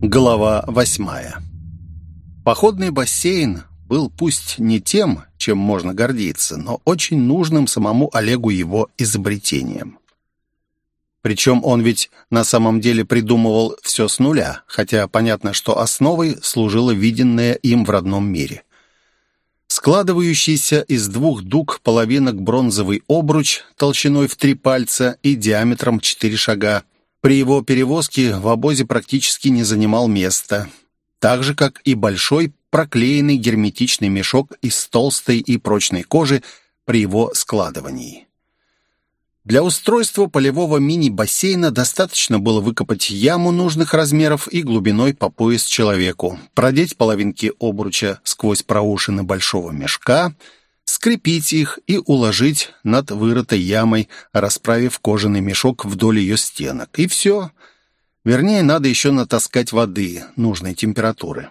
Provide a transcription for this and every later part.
Глава восьмая. Походный бассейн был пусть не тем, чем можно гордиться, но очень нужным самому Олегу его изобретением. Причем он ведь на самом деле придумывал все с нуля, хотя понятно, что основой служило виденное им в родном мире. Складывающийся из двух дуг половинок бронзовый обруч толщиной в три пальца и диаметром четыре шага – при его перевозке в обозе практически не занимал места, так же, как и большой проклеенный герметичный мешок из толстой и прочной кожи при его складывании. Для устройства полевого мини-бассейна достаточно было выкопать яму нужных размеров и глубиной по пояс человеку, продеть половинки обруча сквозь проушины большого мешка — скрепить их и уложить над вырытой ямой, расправив кожаный мешок вдоль ее стенок. И все. Вернее, надо еще натаскать воды нужной температуры.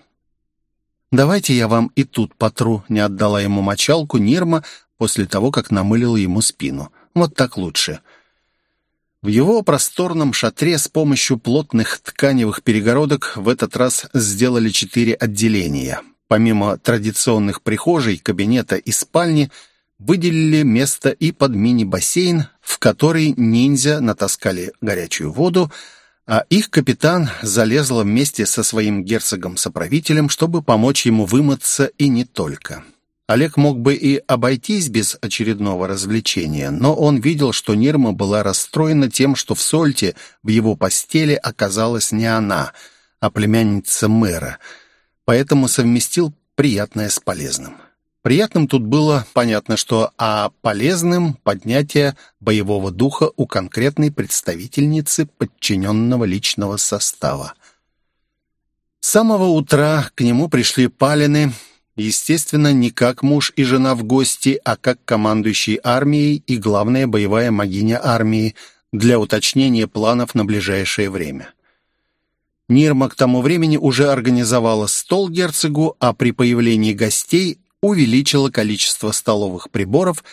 «Давайте я вам и тут потру», — не отдала ему мочалку Нирма после того, как намылила ему спину. «Вот так лучше». В его просторном шатре с помощью плотных тканевых перегородок в этот раз сделали четыре отделения. Помимо традиционных прихожей, кабинета и спальни, выделили место и под мини-бассейн, в который ниндзя натаскали горячую воду, а их капитан залезла вместе со своим герцогом-соправителем, чтобы помочь ему вымыться и не только. Олег мог бы и обойтись без очередного развлечения, но он видел, что Нирма была расстроена тем, что в Сольте в его постели оказалась не она, а племянница мэра — поэтому совместил приятное с полезным. Приятным тут было понятно, что, а полезным — поднятие боевого духа у конкретной представительницы подчиненного личного состава. С самого утра к нему пришли палины, естественно, не как муж и жена в гости, а как командующий армией и главная боевая магиня армии для уточнения планов на ближайшее время. Нирма к тому времени уже организовала стол герцогу, а при появлении гостей увеличила количество столовых приборов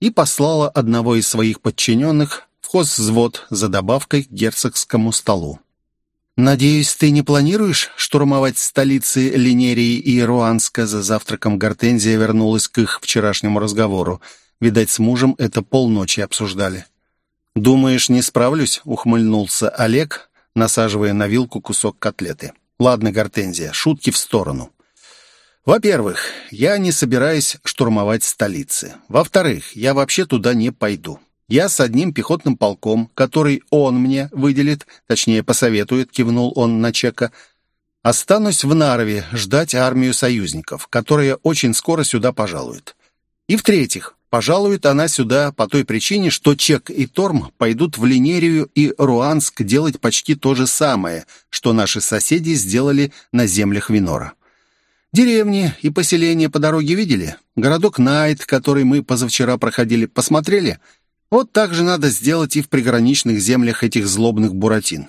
и послала одного из своих подчиненных в хозвзвод за добавкой к герцогскому столу. «Надеюсь, ты не планируешь штурмовать столицы Линерии и Руанска?» За завтраком Гортензия вернулась к их вчерашнему разговору. Видать, с мужем это полночи обсуждали. «Думаешь, не справлюсь?» — ухмыльнулся Олег, насаживая на вилку кусок котлеты. «Ладно, Гортензия, шутки в сторону. Во-первых, я не собираюсь штурмовать столицы. Во-вторых, я вообще туда не пойду. Я с одним пехотным полком, который он мне выделит, точнее посоветует, кивнул он на Чека, останусь в Нарове ждать армию союзников, которая очень скоро сюда пожалует. И в-третьих, Пожалует она сюда по той причине, что Чек и Торм пойдут в Линерию и Руанск делать почти то же самое, что наши соседи сделали на землях Винора. Деревни и поселения по дороге видели? Городок Найт, который мы позавчера проходили, посмотрели? Вот так же надо сделать и в приграничных землях этих злобных буратин.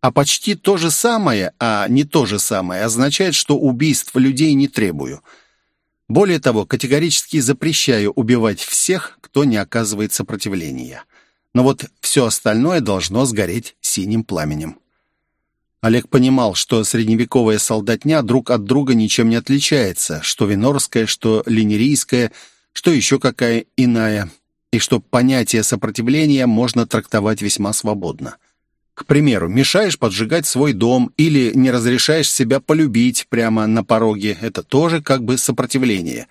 А почти то же самое, а не то же самое, означает, что убийств людей не требую – более того, категорически запрещаю убивать всех, кто не оказывает сопротивления. Но вот все остальное должно сгореть синим пламенем. Олег понимал, что средневековая солдатня друг от друга ничем не отличается, что винорская, что линерийская, что еще какая иная, и что понятие сопротивления можно трактовать весьма свободно. К примеру, мешаешь поджигать свой дом или не разрешаешь себя полюбить прямо на пороге. Это тоже как бы сопротивление.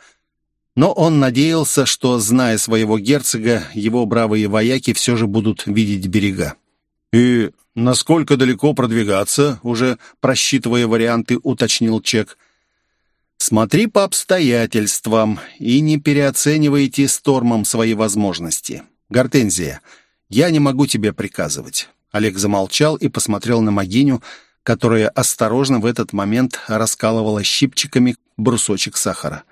Но он надеялся, что, зная своего герцога, его бравые вояки все же будут видеть берега. «И насколько далеко продвигаться?» Уже просчитывая варианты, уточнил Чек. «Смотри по обстоятельствам и не переоценивайте стормом свои возможности. Гортензия, я не могу тебе приказывать. Олег замолчал и посмотрел на Магиню, которая осторожно в этот момент раскалывала щипчиками брусочек сахара.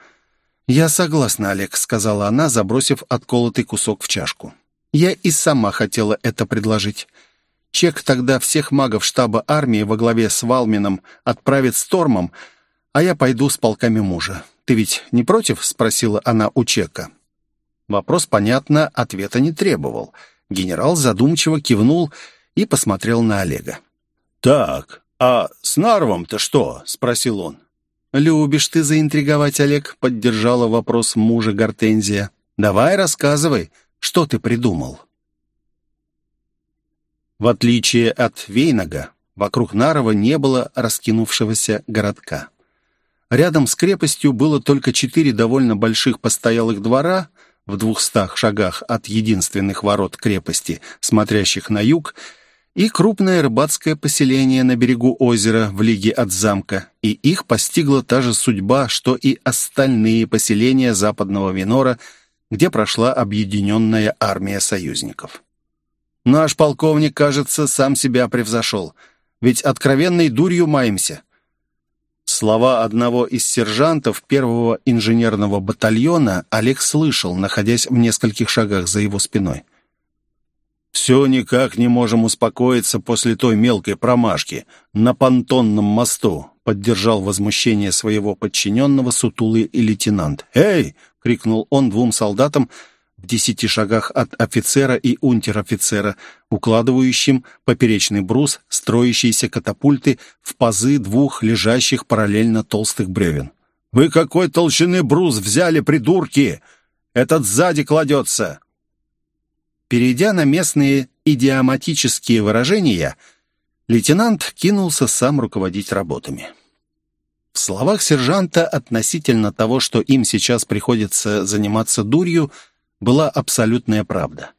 «Я согласна, Олег», — сказала она, забросив отколотый кусок в чашку. «Я и сама хотела это предложить. Чек тогда всех магов штаба армии во главе с Валмином отправит с Тормом, а я пойду с полками мужа. Ты ведь не против?» — спросила она у Чека. Вопрос, понятно, ответа не требовал. Генерал задумчиво кивнул и посмотрел на Олега. «Так, «А с Нарвом-то что?» — спросил он. «Любишь ты заинтриговать, Олег?» — поддержала вопрос мужа Гортензия. «Давай рассказывай, что ты придумал?» В отличие от Вейнага, вокруг Нарова не было раскинувшегося городка. Рядом с крепостью было только четыре довольно больших постоялых двора в двухстах шагах от единственных ворот крепости, смотрящих на юг, и крупное рыбацкое поселение на берегу озера в лиге от замка, и их постигла та же судьба, что и остальные поселения западного Винора, где прошла объединенная армия союзников. «Наш полковник, кажется, сам себя превзошел, ведь откровенной дурью маемся». Слова одного из сержантов первого инженерного батальона Олег слышал, находясь в нескольких шагах за его спиной. Все никак не можем успокоиться после той мелкой промашки на понтонном мосту», — поддержал возмущение своего подчиненного сутулый и лейтенант. «Эй!» — крикнул он двум солдатам в десяти шагах от офицера и унтер-офицера, укладывающим поперечный брус, строящиеся катапульты в пазы двух лежащих параллельно толстых бревен. «Вы какой толщины брус взяли, придурки? Этот сзади кладется!» Перейдя на местные идиоматические выражения, лейтенант кинулся сам руководить работами. В словах сержанта относительно того, что им сейчас приходится заниматься дурью, была абсолютная правда.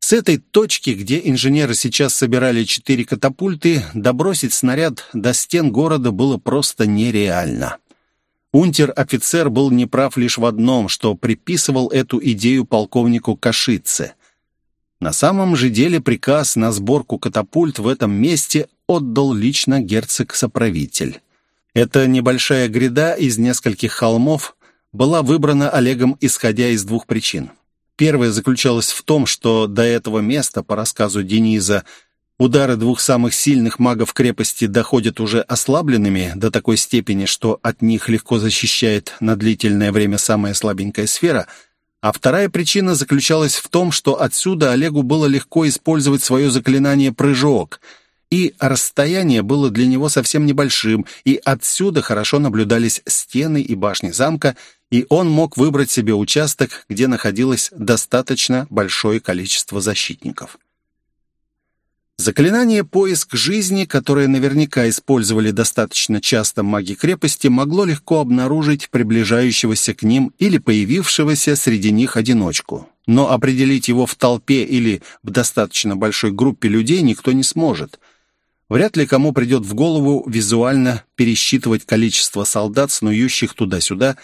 С этой точки, где инженеры сейчас собирали четыре катапульты, добросить снаряд до стен города было просто нереально. Унтер-офицер был неправ лишь в одном, что приписывал эту идею полковнику Кашице. На самом же деле приказ на сборку катапульт в этом месте отдал лично герцог-соправитель. Эта небольшая гряда из нескольких холмов была выбрана Олегом исходя из двух причин. Первая заключалась в том, что до этого места, по рассказу Дениза, удары двух самых сильных магов крепости доходят уже ослабленными до такой степени, что от них легко защищает на длительное время самая слабенькая сфера — а вторая причина заключалась в том, что отсюда Олегу было легко использовать свое заклинание «прыжок», и расстояние было для него совсем небольшим, и отсюда хорошо наблюдались стены и башни замка, и он мог выбрать себе участок, где находилось достаточно большое количество защитников. Заклинание «Поиск жизни», которое наверняка использовали достаточно часто маги крепости, могло легко обнаружить приближающегося к ним или появившегося среди них одиночку. Но определить его в толпе или в достаточно большой группе людей никто не сможет. Вряд ли кому придет в голову визуально пересчитывать количество солдат, снующих туда-сюда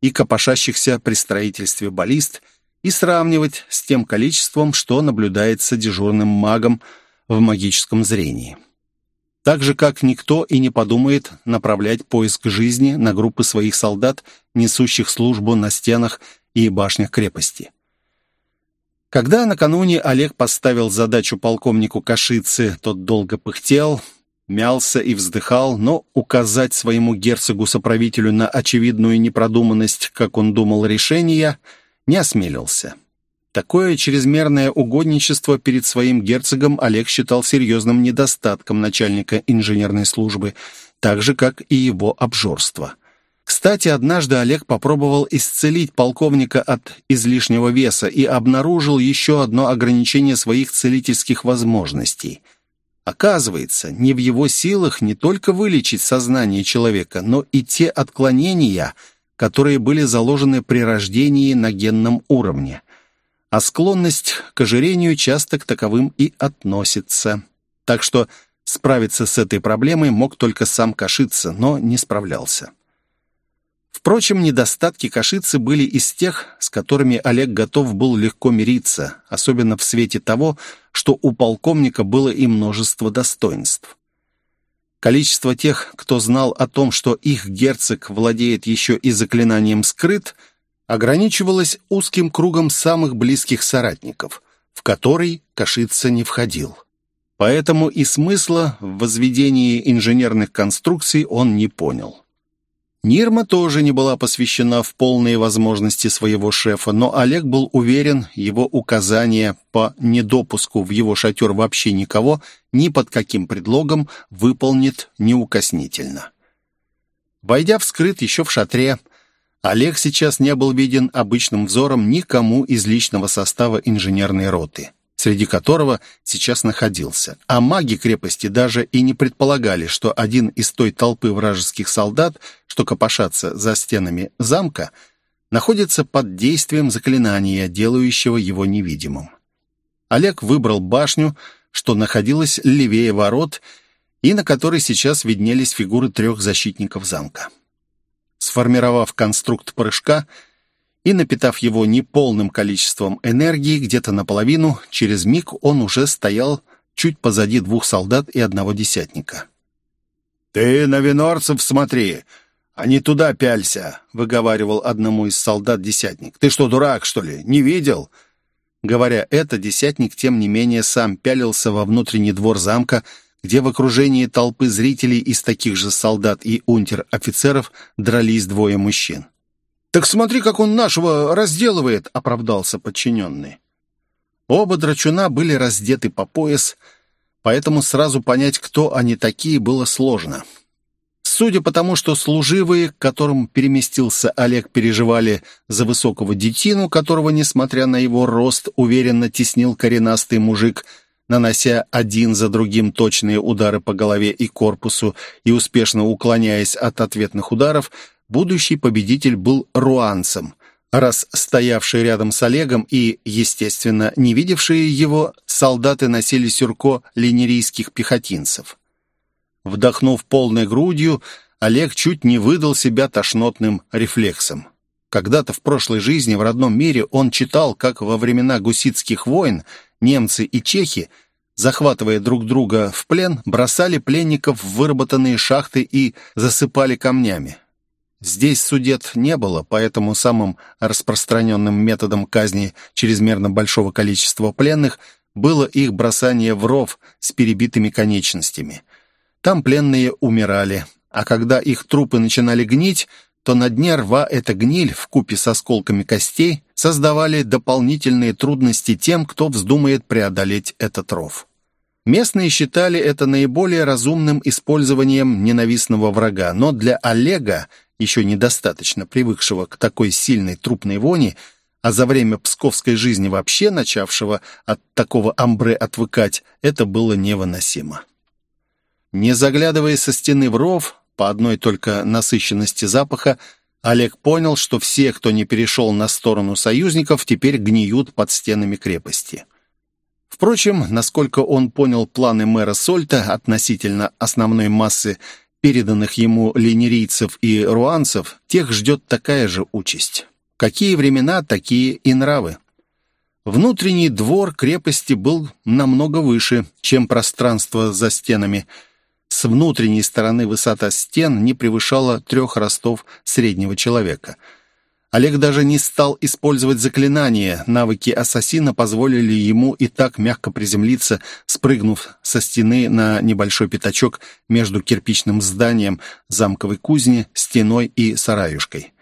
и копошащихся при строительстве баллист, и сравнивать с тем количеством, что наблюдается дежурным магом – в магическом зрении. Так же, как никто и не подумает направлять поиск жизни на группы своих солдат, несущих службу на стенах и башнях крепости. Когда накануне Олег поставил задачу полковнику Кашицы, тот долго пыхтел, мялся и вздыхал, но указать своему герцогу-соправителю на очевидную непродуманность, как он думал, решения, не осмелился. Такое чрезмерное угодничество перед своим герцогом Олег считал серьезным недостатком начальника инженерной службы, так же, как и его обжорство. Кстати, однажды Олег попробовал исцелить полковника от излишнего веса и обнаружил еще одно ограничение своих целительских возможностей. Оказывается, не в его силах не только вылечить сознание человека, но и те отклонения, которые были заложены при рождении на генном уровне а склонность к ожирению часто к таковым и относится. Так что справиться с этой проблемой мог только сам Кашица, но не справлялся. Впрочем, недостатки Кашицы были из тех, с которыми Олег готов был легко мириться, особенно в свете того, что у полковника было и множество достоинств. Количество тех, кто знал о том, что их герцог владеет еще и заклинанием «скрыт», ограничивалась узким кругом самых близких соратников, в который Кашица не входил. Поэтому и смысла в возведении инженерных конструкций он не понял. Нирма тоже не была посвящена в полные возможности своего шефа, но Олег был уверен, его указания по недопуску в его шатер вообще никого ни под каким предлогом выполнит неукоснительно. Войдя вскрыт еще в шатре, Олег сейчас не был виден обычным взором никому из личного состава инженерной роты среди которого сейчас находился. А маги крепости даже и не предполагали, что один из той толпы вражеских солдат, что копошатся за стенами замка, находится под действием заклинания, делающего его невидимым. Олег выбрал башню, что находилась левее ворот, и на которой сейчас виднелись фигуры трех защитников замка. Сформировав конструкт прыжка, и, напитав его неполным количеством энергии, где-то наполовину, через миг он уже стоял чуть позади двух солдат и одного десятника. «Ты на винорцев смотри, а не туда пялься», — выговаривал одному из солдат десятник. «Ты что, дурак, что ли? Не видел?» Говоря это, десятник, тем не менее, сам пялился во внутренний двор замка, где в окружении толпы зрителей из таких же солдат и унтер-офицеров дрались двое мужчин. «Так смотри, как он нашего разделывает», — оправдался подчиненный. Оба драчуна были раздеты по пояс, поэтому сразу понять, кто они такие, было сложно. Судя по тому, что служивые, к которым переместился Олег, переживали за высокого детину, которого, несмотря на его рост, уверенно теснил коренастый мужик, нанося один за другим точные удары по голове и корпусу и успешно уклоняясь от ответных ударов, будущий победитель был руанцем, раз стоявшие рядом с Олегом и, естественно, не видевшие его, солдаты носили сюрко ленерийских пехотинцев. Вдохнув полной грудью, Олег чуть не выдал себя тошнотным рефлексом. Когда-то в прошлой жизни в родном мире он читал, как во времена гуситских войн немцы и чехи, захватывая друг друга в плен, бросали пленников в выработанные шахты и засыпали камнями. Здесь судет не было, поэтому самым распространенным методом казни чрезмерно большого количества пленных было их бросание в ров с перебитыми конечностями. Там пленные умирали, а когда их трупы начинали гнить, то на дне рва эта гниль в купе с осколками костей создавали дополнительные трудности тем, кто вздумает преодолеть этот ров. Местные считали это наиболее разумным использованием ненавистного врага, но для Олега еще недостаточно привыкшего к такой сильной трупной вони, а за время псковской жизни вообще начавшего от такого амбре отвыкать, это было невыносимо. Не заглядывая со стены в ров, по одной только насыщенности запаха, Олег понял, что все, кто не перешел на сторону союзников, теперь гниют под стенами крепости. Впрочем, насколько он понял планы мэра Сольта относительно основной массы переданных ему ленирийцев и руанцев, тех ждет такая же участь. Какие времена, такие и нравы. Внутренний двор крепости был намного выше, чем пространство за стенами. С внутренней стороны высота стен не превышала трех ростов среднего человека – Олег даже не стал использовать заклинание. Навыки ассасина позволили ему и так мягко приземлиться, спрыгнув со стены на небольшой пятачок между кирпичным зданием замковой кузни, стеной и сараюшкой.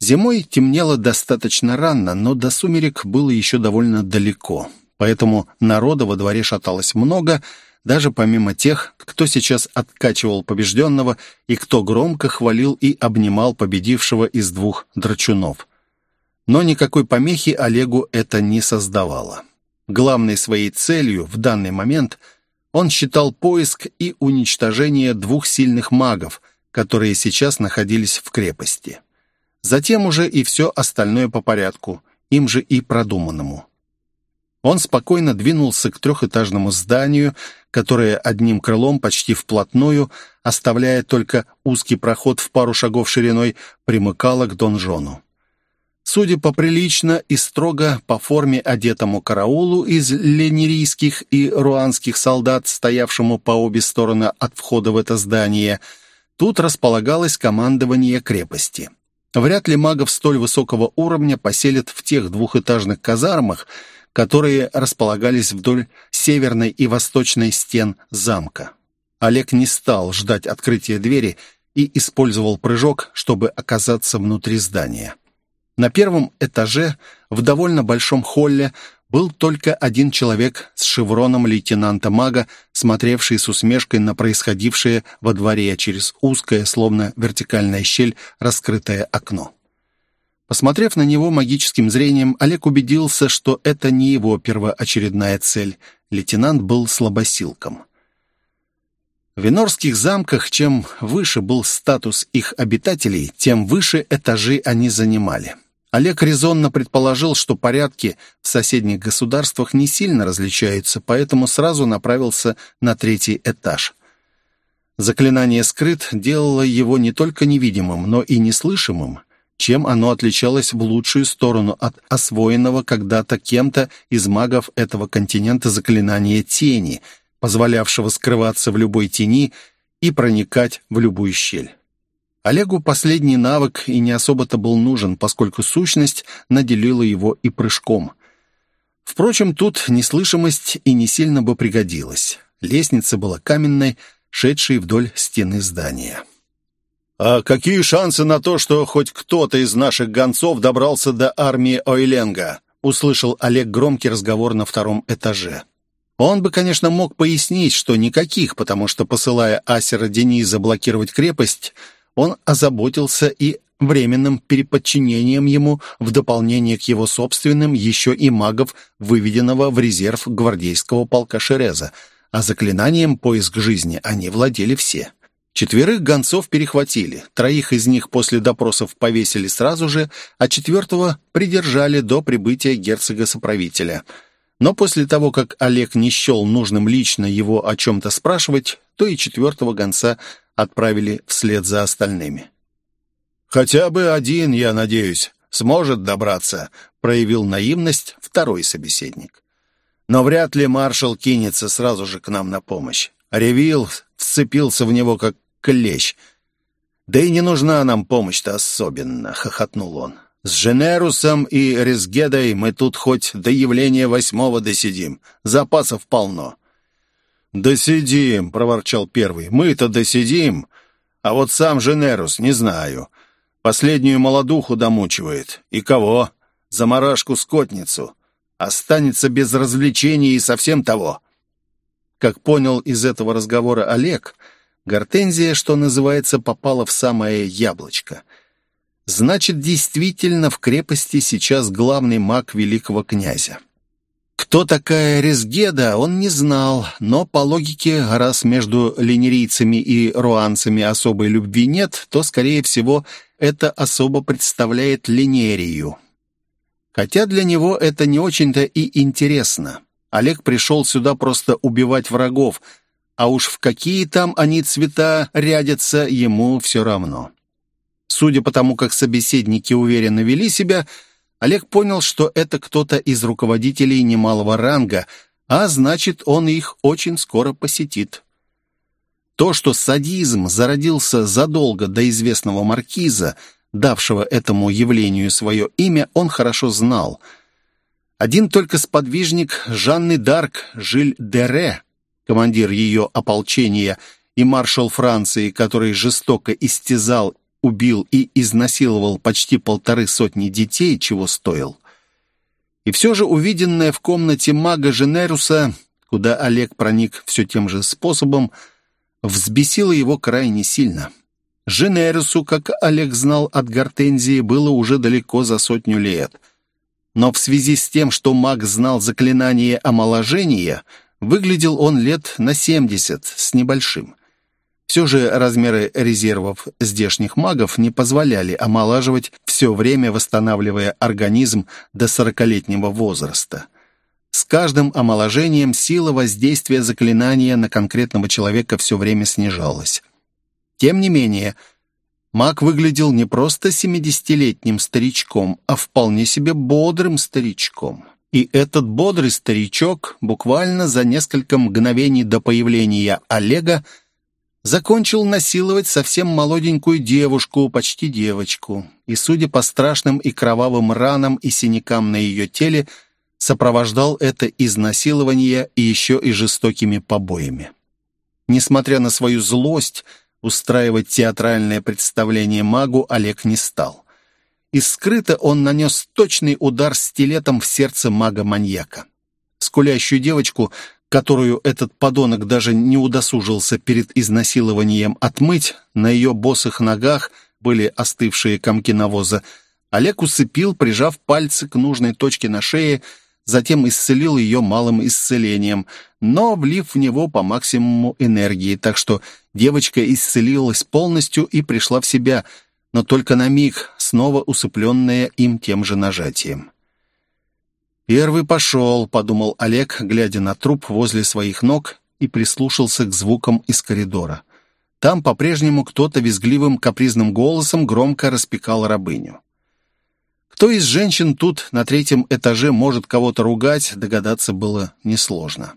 Зимой темнело достаточно рано, но до сумерек было еще довольно далеко. Поэтому народа во дворе шаталось много — даже помимо тех, кто сейчас откачивал побежденного и кто громко хвалил и обнимал победившего из двух драчунов. Но никакой помехи Олегу это не создавало. Главной своей целью в данный момент он считал поиск и уничтожение двух сильных магов, которые сейчас находились в крепости. Затем уже и все остальное по порядку, им же и продуманному. Он спокойно двинулся к трехэтажному зданию, которое одним крылом почти вплотную, оставляя только узкий проход в пару шагов шириной, примыкало к донжону. Судя по прилично и строго по форме одетому караулу из ленирийских и руанских солдат, стоявшему по обе стороны от входа в это здание, тут располагалось командование крепости. Вряд ли магов столь высокого уровня поселят в тех двухэтажных казармах, которые располагались вдоль северной и восточной стен замка. Олег не стал ждать открытия двери и использовал прыжок, чтобы оказаться внутри здания. На первом этаже, в довольно большом холле, был только один человек с шевроном лейтенанта-мага, смотревший с усмешкой на происходившее во дворе через узкое, словно вертикальная щель, раскрытое окно. Посмотрев на него магическим зрением, Олег убедился, что это не его первоочередная цель. Лейтенант был слабосилком. В Винорских замках, чем выше был статус их обитателей, тем выше этажи они занимали. Олег резонно предположил, что порядки в соседних государствах не сильно различаются, поэтому сразу направился на третий этаж. Заклинание «Скрыт» делало его не только невидимым, но и неслышимым, чем оно отличалось в лучшую сторону от освоенного когда-то кем-то из магов этого континента заклинания «Тени», позволявшего скрываться в любой тени и проникать в любую щель. Олегу последний навык и не особо-то был нужен, поскольку сущность наделила его и прыжком. Впрочем, тут неслышимость и не сильно бы пригодилась. Лестница была каменной, шедшей вдоль стены здания. «А какие шансы на то, что хоть кто-то из наших гонцов добрался до армии Ойленга?» услышал Олег громкий разговор на втором этаже. Он бы, конечно, мог пояснить, что никаких, потому что, посылая Асера Дениза блокировать крепость, он озаботился и временным переподчинением ему в дополнение к его собственным еще и магов, выведенного в резерв гвардейского полка Шереза, а заклинанием «Поиск жизни» они владели все. Четверых гонцов перехватили, троих из них после допросов повесили сразу же, а четвертого придержали до прибытия герцога-соправителя. Но после того, как Олег не счел нужным лично его о чем-то спрашивать, то и четвертого гонца отправили вслед за остальными. «Хотя бы один, я надеюсь, сможет добраться», — проявил наивность второй собеседник. «Но вряд ли маршал кинется сразу же к нам на помощь. Ревил вцепился в него, как клещ. «Да и не нужна нам помощь-то особенно», — хохотнул он. «С Женерусом и Резгедой мы тут хоть до явления восьмого досидим. Запасов полно. «Досидим», — проворчал первый. «Мы-то досидим, а вот сам Женерус не знаю. Последнюю молодуху домучивает. И кого? Замарашку-скотницу. Останется без развлечений и совсем того». Как понял из этого разговора Олег, гортензия, что называется, попала в самое яблочко. Значит, действительно в крепости сейчас главный маг великого князя. Кто такая Резгеда, он не знал, но по логике, раз между линерийцами и руанцами особой любви нет, то, скорее всего, это особо представляет линерию. Хотя для него это не очень-то и интересно. Олег пришел сюда просто убивать врагов, а уж в какие там они цвета рядятся, ему все равно. Судя по тому, как собеседники уверенно вели себя, Олег понял, что это кто-то из руководителей немалого ранга, а значит, он их очень скоро посетит. То, что садизм зародился задолго до известного маркиза, давшего этому явлению свое имя, он хорошо знал. Один только сподвижник Жанны Дарк, Жиль Дере, командир ее ополчения и маршал Франции, который жестоко истязал убил и изнасиловал почти полторы сотни детей, чего стоил. И все же увиденное в комнате мага Женеруса, куда Олег проник все тем же способом, взбесило его крайне сильно. Женерусу, как Олег знал от Гортензии, было уже далеко за сотню лет. Но в связи с тем, что маг знал заклинание омоложения, выглядел он лет на семьдесят с небольшим. Все же размеры резервов здешних магов не позволяли омолаживать все время, восстанавливая организм до сорокалетнего возраста. С каждым омоложением сила воздействия заклинания на конкретного человека все время снижалась. Тем не менее, маг выглядел не просто семидесятилетним старичком, а вполне себе бодрым старичком. И этот бодрый старичок буквально за несколько мгновений до появления Олега закончил насиловать совсем молоденькую девушку, почти девочку, и, судя по страшным и кровавым ранам и синякам на ее теле, сопровождал это изнасилование и еще и жестокими побоями. Несмотря на свою злость, Устраивать театральное представление магу Олег не стал. И скрыто он нанес точный удар стилетом в сердце мага-маньяка. Скулящую девочку, которую этот подонок даже не удосужился перед изнасилованием отмыть, на ее босых ногах были остывшие комки навоза, Олег усыпил, прижав пальцы к нужной точке на шее, затем исцелил ее малым исцелением, но влив в него по максимуму энергии, так что девочка исцелилась полностью и пришла в себя, но только на миг, снова усыпленная им тем же нажатием. «Первый пошел», — подумал Олег, глядя на труп возле своих ног и прислушался к звукам из коридора. Там по-прежнему кто-то визгливым капризным голосом громко распекал рабыню. Кто из женщин тут на третьем этаже может кого-то ругать, догадаться было несложно.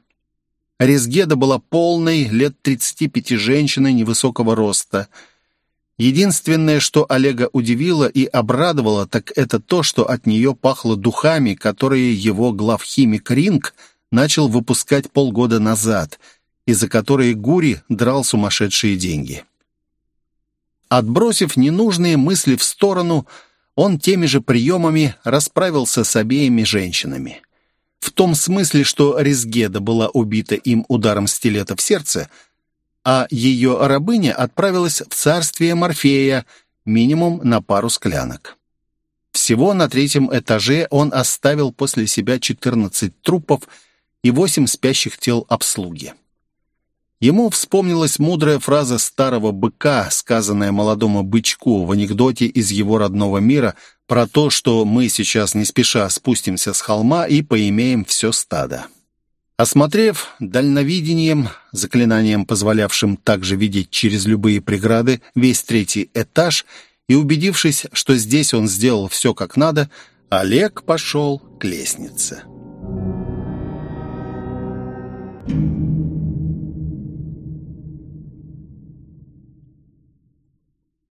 Резгеда была полной, лет 35 женщиной невысокого роста. Единственное, что Олега удивило и обрадовало, так это то, что от нее пахло духами, которые его главхимик Ринг начал выпускать полгода назад, и за которые Гури драл сумасшедшие деньги. Отбросив ненужные мысли в сторону, он теми же приемами расправился с обеими женщинами. В том смысле, что Резгеда была убита им ударом стилета в сердце, а ее рабыня отправилась в царствие Морфея минимум на пару склянок. Всего на третьем этаже он оставил после себя 14 трупов и 8 спящих тел обслуги. Ему вспомнилась мудрая фраза старого быка, сказанная молодому бычку в анекдоте из его родного мира про то, что мы сейчас не спеша спустимся с холма и поимеем все стадо. Осмотрев дальновидением, заклинанием, позволявшим также видеть через любые преграды, весь третий этаж, и убедившись, что здесь он сделал все как надо, Олег пошел к лестнице. Thank you.